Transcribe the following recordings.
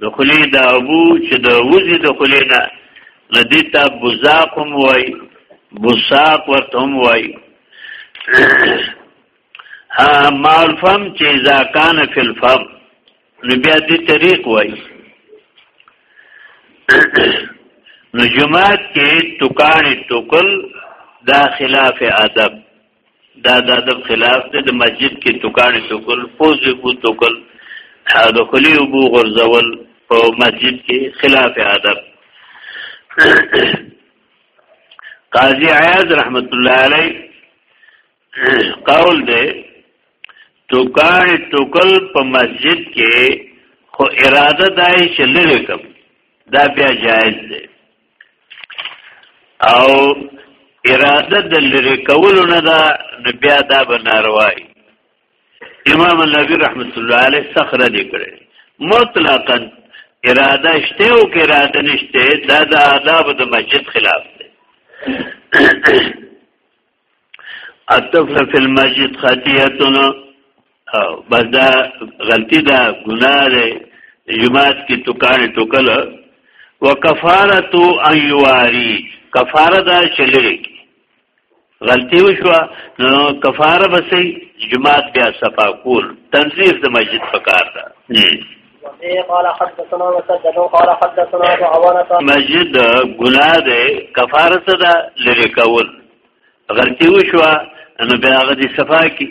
د خلی دا ابو چې د وزي د خلی نه ندی ته بزاق هم وای بساق ورته هم وای ها مال فم چې اذا کان فی الفم نو بیا دې طریق وای نو جماعت کې توکان توکل دا خلاف ادب دا د ادب خلاف دی د مسجد کې توکانې توکل پوز وبو توکل د خلی وبو غرزول په مسجد کې خلاف ادب قاضی عیاض رحمت الله علی قول دی توکانې توکل په مسجد کې خو اراده دای چې لری کوم دا بیا جایز دی او اراده د لری کولو نه دا بیا دا بناروای امام النبی رحمت الله علیه سخر دی کړی مطلقاً اراده شته او که اراده نشته دا د آداب د مسجد خلاف دی الطفل فی المسجد خطیتون بس دا غلطی دا گناہ دے جماعت کی تکان ٹکل وکفارتو ان یواری کفاره دا چلری کی غلطی وشو نو کفاره بسی جماعت بیا صفا کول تنظیف د مسجد پکار ده مسجد ګناه ده کفاره څه ده لری کول غلطي وشوه نو بیا هغه دي صفا کی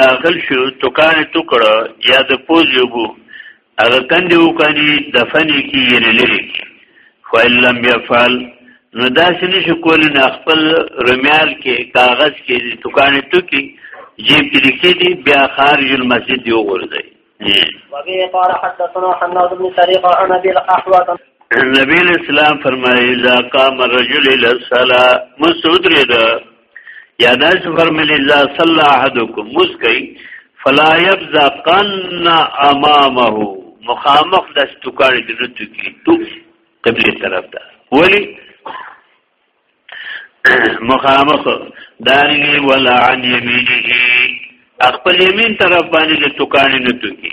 داخل شو توکان توکړه یا د پوز یوبو هغه کندې وکړي دفنې کې یې لري کې فایل لم یفعل نو داسې نشي کولی نه خپل رمیال کې کاغذ کې دي دکانې تو کې جیب کې لیکي دي بیا خارج المسجد دی وګورځي وبه قال حدثنا حناد بن طريق عن ابي الاحوص نبی اسلام فرمایي اذا قام الرجل الى الصلاه مسعود رضی یا دا چې فرمایلی اذا صلى احدكم مسکی فلا يبزقن امامه مخامخ د ستوکاړي د نتو کې تو قبله طرف ته ولی مخامخ دارنګي ولا عن يمينه خپل یمین طرف باندې د توکانې نه توکي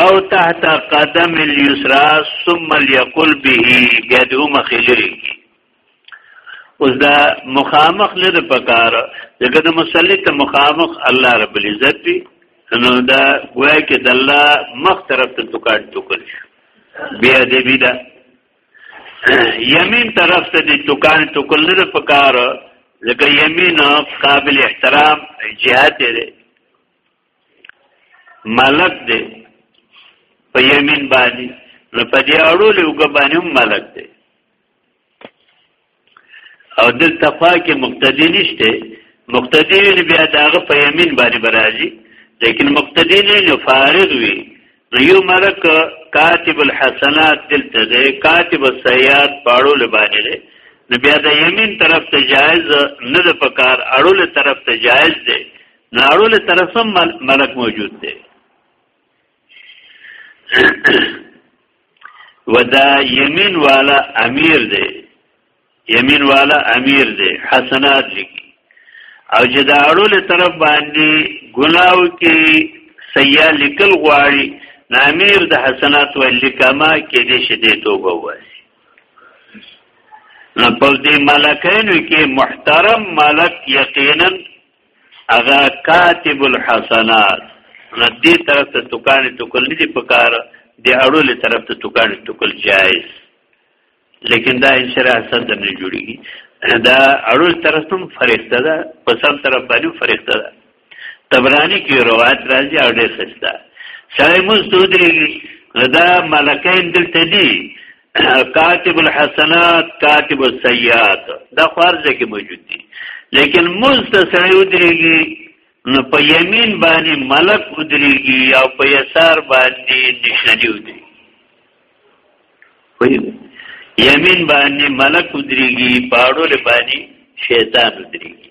او تحت قدم اليسرى ثم ليقل به بیا د مخې لري اوس دا مخامخ لري پکار دغه د مصلی ته مخامخ الله رب العزت دی نو دا وای کې د الله مخ طرف ته ټکاټ ټکل بیا دې بیا دا یمین طرف ته دې ټکان ټکل لري پکار لکه یمین قابل احترام جهاد دی ملک دی په یمین باندې نو په دې اړو له وګ باندې هم ملک دی او د تقوا کې مقتدی نشته مقتدی وی بیا داغه په یمین باندې برازي لیکن مقتدی نه نو فارغ وی نو یو ملک کاتب الحسنات دلته دی کاتب السیئات پاړو له باندې دی نو بیا د یمین طرف ته جایز نه د پکار اړول طرف ته جایز دی نارو له طرف هم ملک موجود دی ودا یمین والا امیر دی یمین والا امیر دی حسنات لیکي او چې دا اړو له طرف باندې ګناو کې سیا لیکل غواړي نامیر د حسنات و لیکما کې دې شدې توبه واسي نو په دې ملکانو کې محترم ملک یقینا هغه کاتب الحسنات نه دې طرف ته توکان توکل نه دي پکار دی اړول طرف ته توکان توکل جایز لیکن دا انشراح صدر نه جوړیږي دا اړول طرف ته فرښتہ ده په سم طرف باندې فرښتہ ده تبرانی کې روایت راځي او ډېر خسته سړی مو سودري دا ملکین دلته دي کاتب الحسنات کاتب السیئات دا خارجه کې موجود دي لیکن مستسعی ودریږي نو په یمین باندې ملک ودریږي او په یسار باندې نشانی ودریږي یمین باندې ملک ودریږي پاړول باندې شیطان ودریږي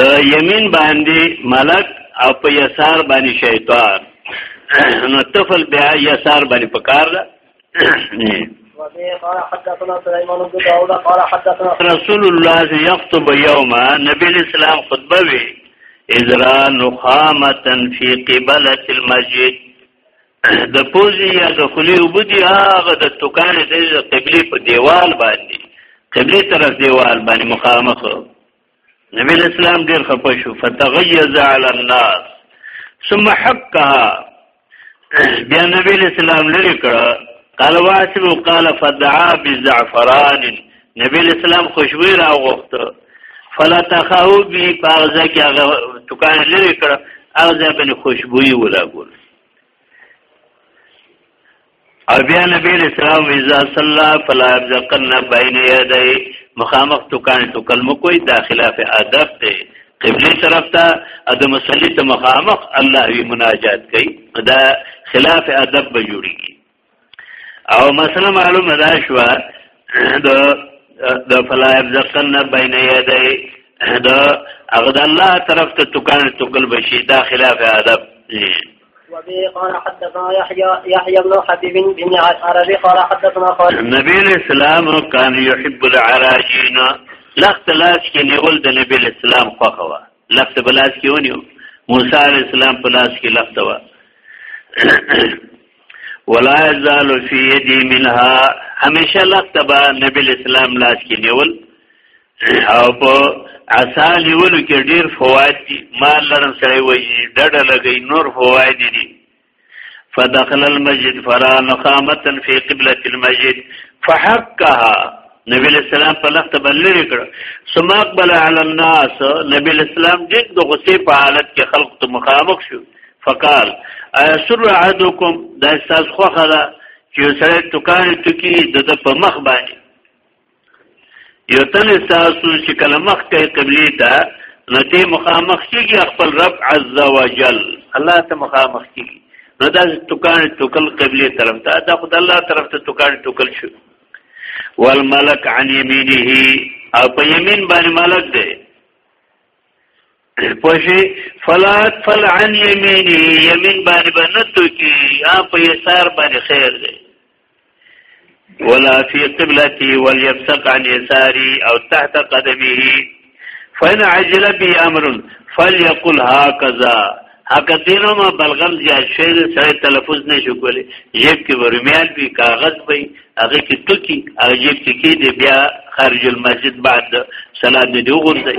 د یمین باندې ملک او په یسار باندې شیطان نو طفل بیا یسار باندې پکار ده رسول الله یخطب یوما نبی اسلام خطبه وی ازرا نخامتا فی قبلت المسجد د پوزي یا د خلی وبدي هغه د توکان د قبلي په دیوال باندې قبلي طرف دیوال باندې مخامخ نبی اسلام ډیر خپه شو فتغیظ علی الناس ثم حقها بیا نبی اسلام لری کړه قال واسب قال فدعا بزعفران نبی اسلام خوشبو را وغوښته فلا تخاو بی پاغزه کې هغه توکان لری کړه هغه ځای باندې خوشبوئی ولا ګول او بیا نبی اسلام اذا صلى فلا يبزقن بين يديه مخامخ توکان توکل مو کوئی دا خلاف ادب دی قبله طرف ته د مصلی ته مخامخ الله وی مناجات کوي دا خلاف ادب به جوړیږي او مثلا معلومه دا شو د د فلا يبزقن بين يدي دا هغه د الله طرف ته توکان توکل بشي دا خلاف ادب وبه قال حدثنا يحيى يحيى بن حبيب بن عربي قال حدثنا قال النبي الاسلام كان يحب العراجين لخت لاش کې نیول د نبی الاسلام خوخه لخت په لاس کې ونیو موسی علی السلام په لاس کې لخت و ولا یزال فی یدی منها همیشه لخت به نبی اسلام لاس کې نیول او په عصا نیولو کې ډیر فواید دي مال لرم سره وایي ډډه لګي نور فواید دي فدخل المسجد فرا نخامتا فی قبلة المسجد فحقها نبی الاسلام په لخت بلری کړ ثم اقبل على الناس نبی الاسلام جد د غصې په حالت کې خلق ته مخامخ شو فقال اسر عدكم دا استاذ خوخه چې سره تکان تکي د په مخ باندې یو تن تاسو چې کله مخ کوي قبلي ته نو دې مخامخ کیږي خپل رب عز وجل الله ته مخامخ کیږي نو دا توکان توکل قبلي طرف ته دا خدای الله طرف ته توکان توکل شو والملک عن يمينه او په یمین باندې ملک دی پوشی فلات فل عن یمینی یمین باندې باندې تو کی یا په یسار باندې خیر دی ولا في قبلتي وليبسق عن يساري او تحت قدمه فإن عجل بي أمر فليقل هكذا هکه دینو ما بلغم زیاد شوی دی سره تلفظ نشو کولی جیب کې ورمیان وي کاغذ وي هغه کې توکي او جیب کې کې دی بیا خارج المسجد بعد صلات دی وګورځي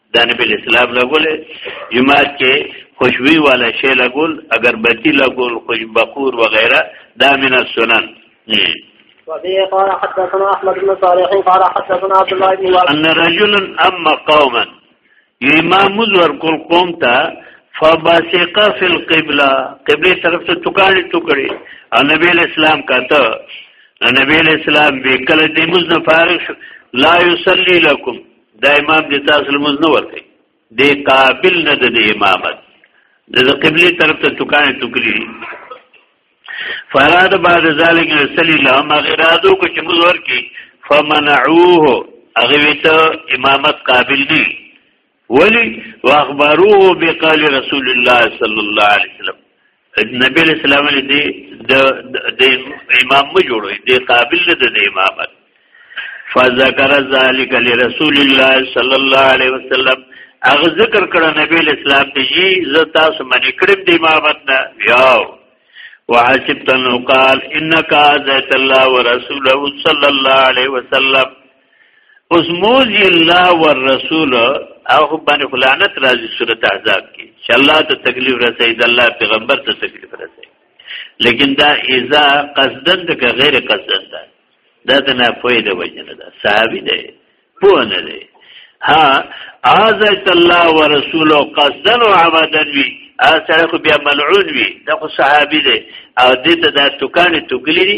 دا نبی اسلام لګول جماعت کې خوشبوئی والا شی لګول اگر بتی لګول خوش بخور وغیرہ دا من السنن وبه قال حدثنا احمد بن صالح قال حدثنا عبد الله بن وهب ان رجلا اما قوما امام مزور کول قوم ته فباسقا فی القبلہ قبله طرف ته ټکړې ټکړې او نبی اسلام کاته نبی اسلام به کله دې مز نه فارغ لا یصلی لكم دا امام دې تاسو لمز نه ورکي دې قابل نه د امامت د قبله طرف ته ټکانې ټکلي فراد بعد ذلك صلی الله ما غرادو کو چې موږ ورکی فمنعوه هغه ویته امامت قابل دی ولی واخبروه بقال رسول الله صلی الله علیه وسلم نبی علیہ السلام علی دی د د امام مو جوړوي دی قابل دی د امامت فذكر ذلك لرسول الله صلی الله علیه وسلم اغه ذکر کړه نبی علیہ السلام دی جی ز تاسو باندې کړم دی امامت نه یاو وحسبت انه قال انك اذيت الله ورسوله صلى الله عليه وسلم اوس موزی الله والرسول او باندې خلانت راځي سورته احزاب کې چې الله ته تکلیف رسید الله پیغمبر ته تکلیف رسید لیکن دا اذا قصدن ده که غیر قصدن ده دا د نه پوی د وجنه ده صحابي ده پوه نه ده ها اذت الله ورسول قصدن او عمدن وی سره خو بیا ملعون وی دا خو صحابي ده او دې ته دا توکانې توکلی دي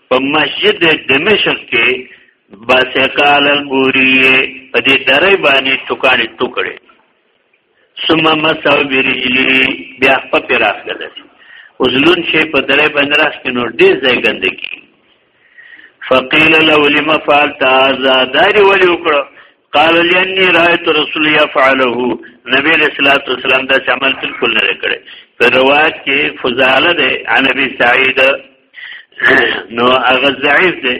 په مسجد دمشق کې باسقال البوریه په دې درې باندې ټوکانې ټوکړې ثم مسو برجلی بیا په پراخ کړل وزلون شي په درې باندې راس کې نور دې ځای ګندګي فقيل له لما فعلت هذا داري ولي وکړه قال لاني رايت رسول يفعله نبی علیہ الصلوۃ والسلام دا عمل بالکل نه کړی په روایت کې فضاله ده عن ابي سعيد نو هغه ضعیف ده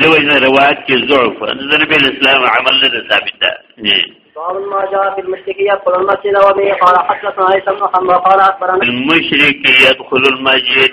د وینه روایت کې ضعف د نبی اسلام عمل نه ثابت ده باب ما جاء في المشركية يدخل المسجد وبه قال حدثنا عيسى بن محمد قال أخبرنا المشرك يدخل المسجد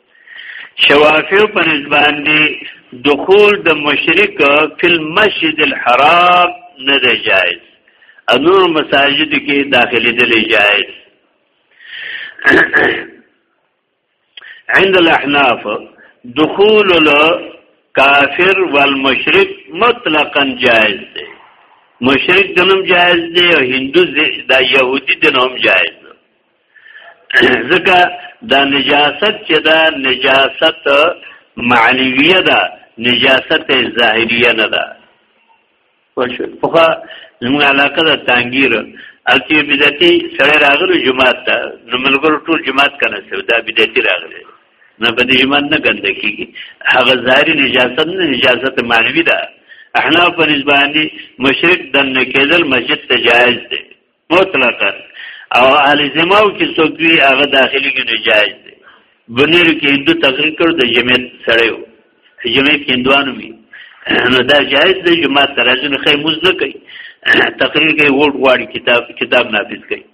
شوافیو په نسبان دی دخول د مشرک فی المسجد الحرام نه دی جایز انور مساجد کې داخلي دی جایز عند الاحناف دخول الكافر والمشرک مطلقا جائز دی مشرک دنم جائز دی او هندو دا يهودي دنم جائز ځکه دا نجاست چې دا نجاست معنویه ده نجاست ظاهریه نه ده وشو پخوا زموږ علاقه ده تانګیر الکی بدعتي سړی راغلو جماعت ته نو ملګرو ټول جماعت کنه سو دا بدعتي راغلی نه په دې جماعت نه ګنده کیږي هغه ظاهري نجاست نه نجاست معنوي ده احنا په نسبت مشرک دنه کېدل مسجد ته جایز دی مطلقاً او اهل زماو کې څوک وی هغه داخلي کې نجایز دی بنیر کې هندو تقریر کړو د جمعیت سره یو جمعیت کې هندوانو وی نو دا جایز دی چې ما تراجن خې موز نه کوي تقریر کې ووټ غواړي کتاب کتاب نافذ کوي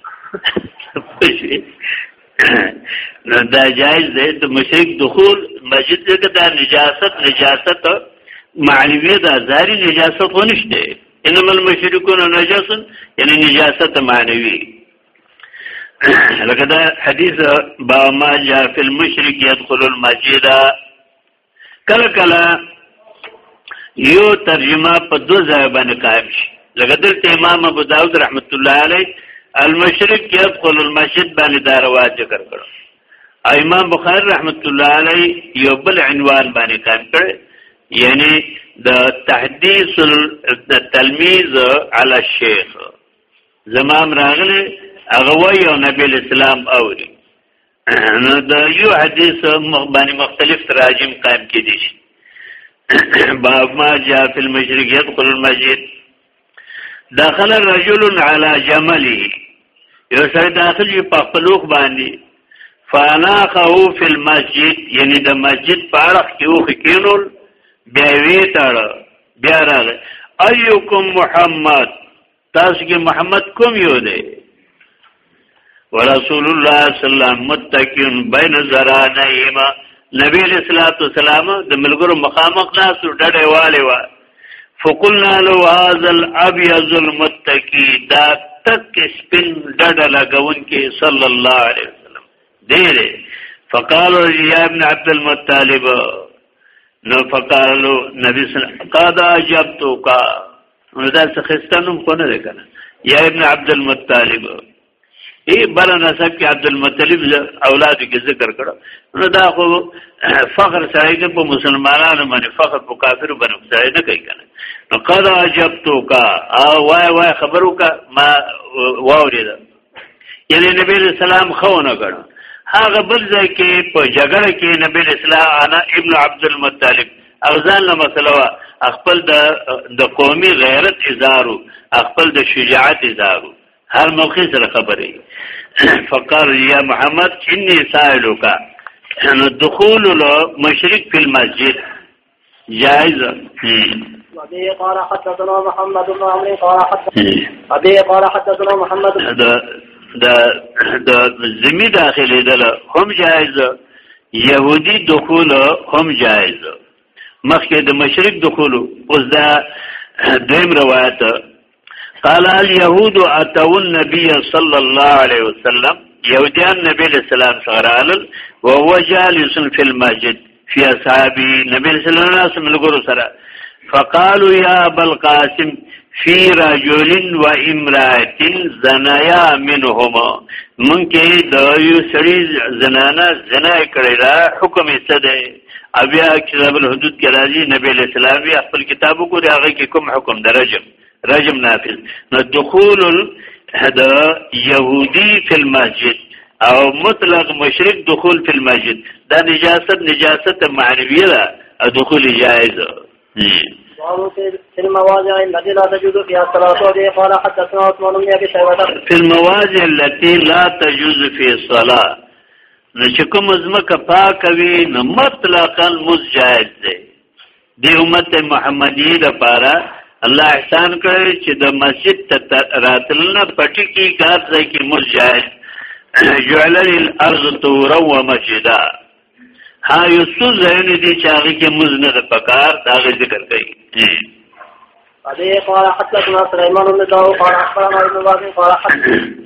نو دا جایز دی د مشرک دخول مسجد کې دا نجاست نجاست معنویه دا ظاهري نجاست ونشته انما المشركون نجس یعنی نجاست معنوي لکه دا حدیث با ما جاء فی المشرک يدخل المسجد کله کله یو ترجمه په دو ځای باندې قائم شي لکه دلته امام ابو داود رحمت الله علیه المشرک يدخل المسجد باندې دا رواج ذکر کړو امام بخاری رحمت الله علی یو بل عنوان باندې کار کړ یعنی د تحدیث التلمیذ علی الشیخ زمام راغله هغه وای او نبی اسلام اوري نو د یو حدیث باندې مختلف تراجم قائم کړي دي باب ما جاء في المشرق يدخل المسجد دخل رجل علی جملی یو سره داخل یو په خپلوخ باندې فاناخه فی المسجد یعنی د مسجد په اړه کې وخ کینول بیا وی تړ بیا راغ ایوکم محمد تاسو کې محمد کوم یو دی ورسول الله صلی الله علیه وسلم متکین بین زرانیما نبی علیہ الصلوۃ والسلام د ملګرو مخامخ ناس ډډه والي وا فقلنا لو هذا الابيض المتقي دا تک سپین ډډه لګون کې صلی الله علیه وسلم ډېر فقال يا ابن عبد المطلب نو فقالو نبی صلی الله علیه وسلم قد اجبتك نو دا څه خسته نوم خو نه دی کنه یا ابن عبد المطلب ای بل نسب کې عبد المطلب اولاد کې ذکر کړو نو دا خو فخر سره په مسلمانانو باندې فخر په کافرو باندې ځای نه کوي کنه نو قد عجبتو کا او وای وای خبرو کا ما واورید یعنی نبی اسلام خونه کړ هغه بل ځای کې په جګړه کې نبی اسلام انا ابن عبد المطلب اغزان له مسلوه خپل د د قومي غیرت اظهارو خپل د شجاعت اظهارو هر موقع سره خبرې فقر یا محمد انی سائلک دخول المشرک فی المسجد جائز وبه قال حدثنا محمد بن عمرو قال حدثنا وبه قال حدثنا محمد دا دا دا زمي داخلي دل هم جائز يهودي دخول هم جائز مخکې د مشرک دخول اوس دا دیم روایت قال اليهود اتوا النبي صلى الله عليه وسلم يهوديان نبي الاسلام سره وهو جالس في المسجد في اصحابي نبي الاسلام سره ملګرو سره فقالوا يا ابا القاسم في رجل وامراه زنايا منهما مونږه د یو سړي زنانه زنا کړی دا حکم یې څه دی او بیا کتاب الحدود کې راځي نبی اسلام بیا خپل کتاب وګوري هغه کې کوم حکم د رجم رجم نافذ نو دخول هدا يهودي في المسجد او مطلق مشرک دخول في المسجد دا نجاست نجاست معنویه ده او دخول جائز في المواضع التي لا تجوز فيها الصلاة قال حدثنا عثمان بن أبي شيبة في المواضع التي لا تجوز فيها الصلاة نو چې کوم ځمکه پاکه وي نو مطلقا موز جایز دی دی امت محمدی د پاره الله احسان کړی چې د مسجد ته راتلنه پټی کی کار ځای کې موز جایز جعل الارض تورا و مسجدا ها یو څو ځایونه دي چې هغه کې موز نه د پکار دا ذکر کوي ابي قال حتى كنا سليمان بن داوود قال اخبرنا ابن وهب قال حدثنا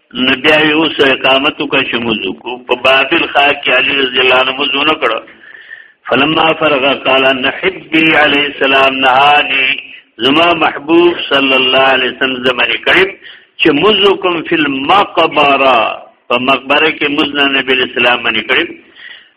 نبی یو سو اقامت کا شموزو کو په بابل خا کې علی رضی الله عنه مزو نه کړو فلما فرغ قال نحبي عليه السلام نهاني زما محبوب صلی الله علیه وسلم زمری کړي چې مزو کوم فل مقبره په مقبره کې مزنا نبی اسلام باندې کړي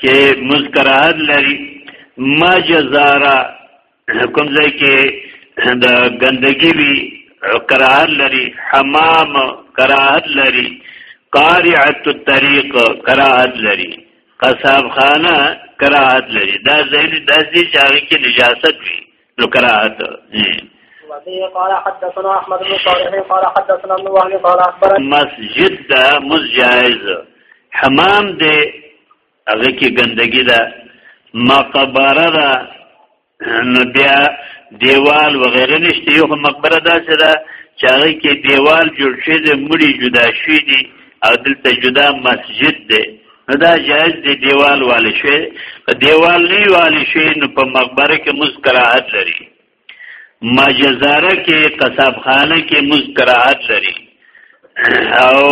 کې مذکرات لري ما جزارا کوم ځای کې د ګندګي وی قرار لري حمام کراهت لري قارعه الطريق کراهت لري قصاب خانه کراهت لري دا ځای د دې چاغي کې نجاست وي نو کراهت قال حدثنا احمد بن صالح قال حدثنا ابن وهب قال اخبرنا مسجد دا مسجد حمام دې هغه کې ګندګي ده مقبره ده نو بیا دیوال وغیره نشته یو مقبره داسې ده چې هغه کې دیوال جوړ شوی دی مړي جدا شوی دي او دلته جدا مسجد دی نو دا جایز دی دیوال والی شوی که دیوال نه والی شوی نو په مقبره کې مز کراهت لري مجزاره کې قصابخانه کې مز کراهت لري او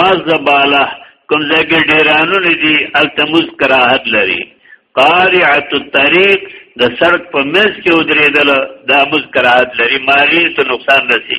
مزباله کوم ځای کې ډیرانو نه دي الته مز کراهت لري قارعه الطريق د سړک په مز کې ودرېدل دا مز کراهت لري مالی ته نقصان رسي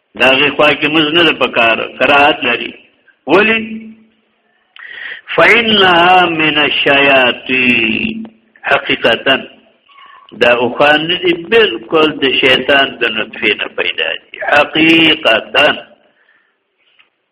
دا غي خوا کې موږ نه په کار قرات لري ولی فإنها من الشياطين حقیقتا دا اوخان دې بالکل د شیطان د نطفه نه پیدا دي حقیقتا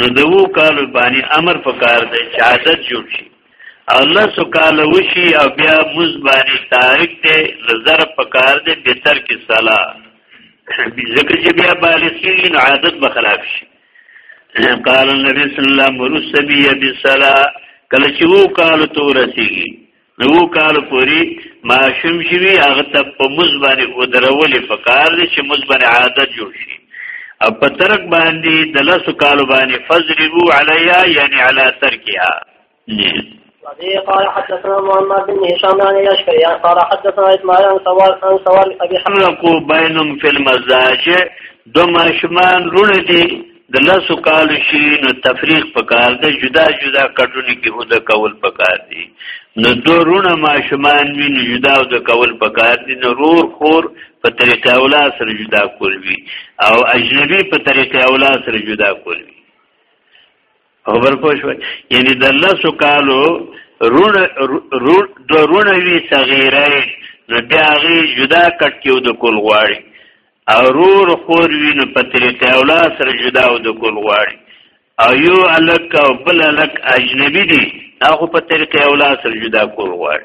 نو د وو کالو باندې امر پکار دی چې عادت جوړ شي او لسو کال وشي او بیا مز باندې تارک دی نظر پکار دی به تر کې صلا ځکه چې بیا بالغین عادت به خلاف شي قال النبي صلی الله علیه وسلم مرسبی بالصلاه کله چې وو کالو تو رسیږي نو کال پوری ماشوم چې وی هغه ته په مزبانه ودرولې په کار دي چې مزبانه عادت جوړ شي او په ترک باندې د لاسو کالو باندې فزربو علیا یعنی علی ترکیا قال حدثنا محمد بن هشام عن الاشكري قال حدثنا اسماعيل عن سوال عن سوال ابي حمزه بينهم في المزاج دو ماشمان رونه دي د لاسو کال شي نو تفریق پکار دی جدا جدا کټونی کې هو د کول پکار دی نو دورونه ماشومان وی نو جدا او د کول پکار دی نو رور خور په طریقه اولا سره جدا کول وی او اجنبي په طریقه اولا سره جدا کول وی خبر پوه شوي یعنی د لسو کالو رونه رون د رونه وی صغیره نو د هغه جدا کټ کېو د کول غواړي او رور خور وی نو په طریقې اولاد سره جدا او د کول غواړي او یو الک او بل الک اجنبي دي هغه په طریقې اولاد سره جدا کول غواړي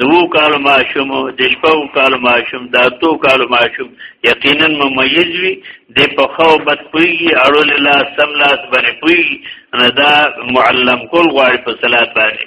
دوو کالو ماشوم د شپږو کالو ماشوم د اتو کالو ماشوم یقینا ممیز وي د په خو بد پویږي اړو لاله سم لاس باندې پویږي نه دا معلم کول غواړي په صلات باندې